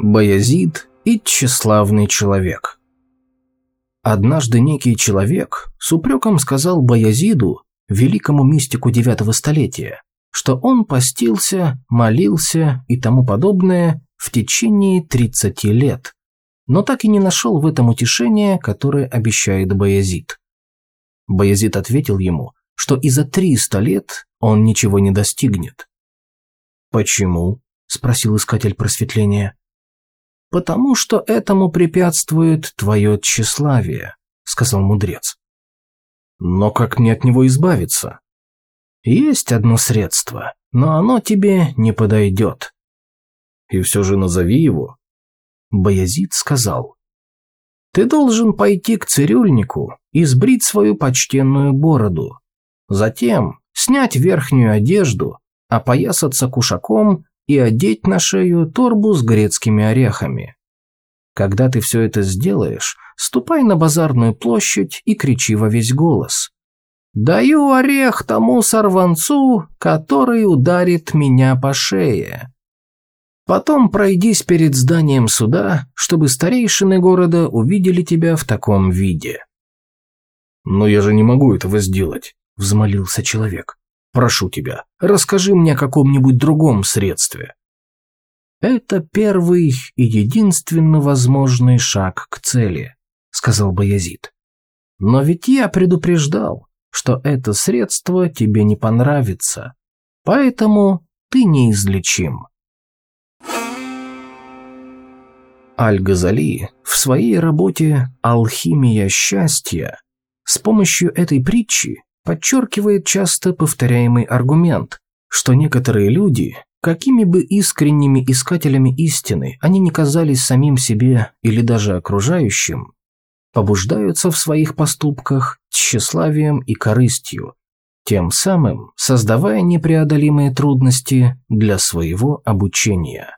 Баязид и тщеславный человек. Однажды некий человек с упреком сказал Баязиду, великому мистику девятого столетия, что он постился, молился и тому подобное в течение 30 лет, но так и не нашел в этом утешения, которое обещает Баязид. Баязид ответил ему, что и за 300 лет он ничего не достигнет. «Почему?» – спросил искатель просветления потому что этому препятствует твое тщеславие», — сказал мудрец. «Но как мне от него избавиться?» «Есть одно средство, но оно тебе не подойдет». «И все же назови его». Баязид сказал. «Ты должен пойти к цирюльнику и сбрить свою почтенную бороду. Затем снять верхнюю одежду, опоясаться кушаком и одеть на шею торбу с грецкими орехами. Когда ты все это сделаешь, ступай на базарную площадь и кричи во весь голос. «Даю орех тому сорванцу, который ударит меня по шее». Потом пройдись перед зданием суда, чтобы старейшины города увидели тебя в таком виде. «Но я же не могу этого сделать», — взмолился человек. Прошу тебя, расскажи мне о каком-нибудь другом средстве». «Это первый и единственно возможный шаг к цели», — сказал Баязид. «Но ведь я предупреждал, что это средство тебе не понравится, поэтому ты неизлечим». Аль-Газали в своей работе «Алхимия счастья» с помощью этой притчи подчеркивает часто повторяемый аргумент, что некоторые люди, какими бы искренними искателями истины они не казались самим себе или даже окружающим, побуждаются в своих поступках тщеславием и корыстью, тем самым создавая непреодолимые трудности для своего обучения.